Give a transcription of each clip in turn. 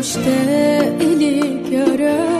Boş eli göre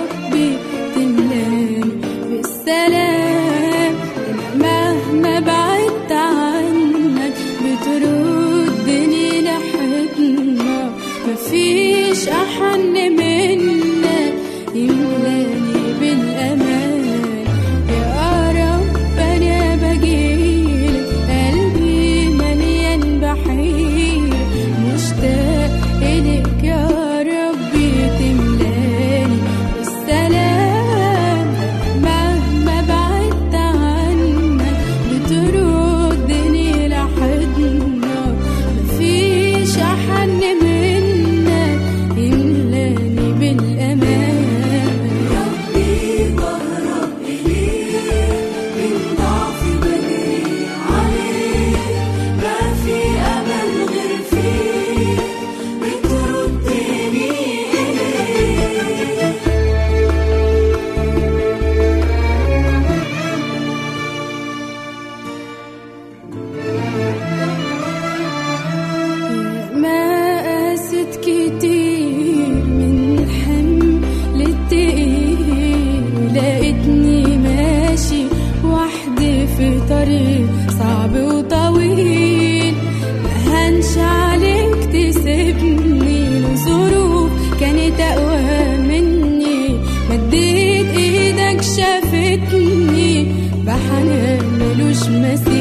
Christmas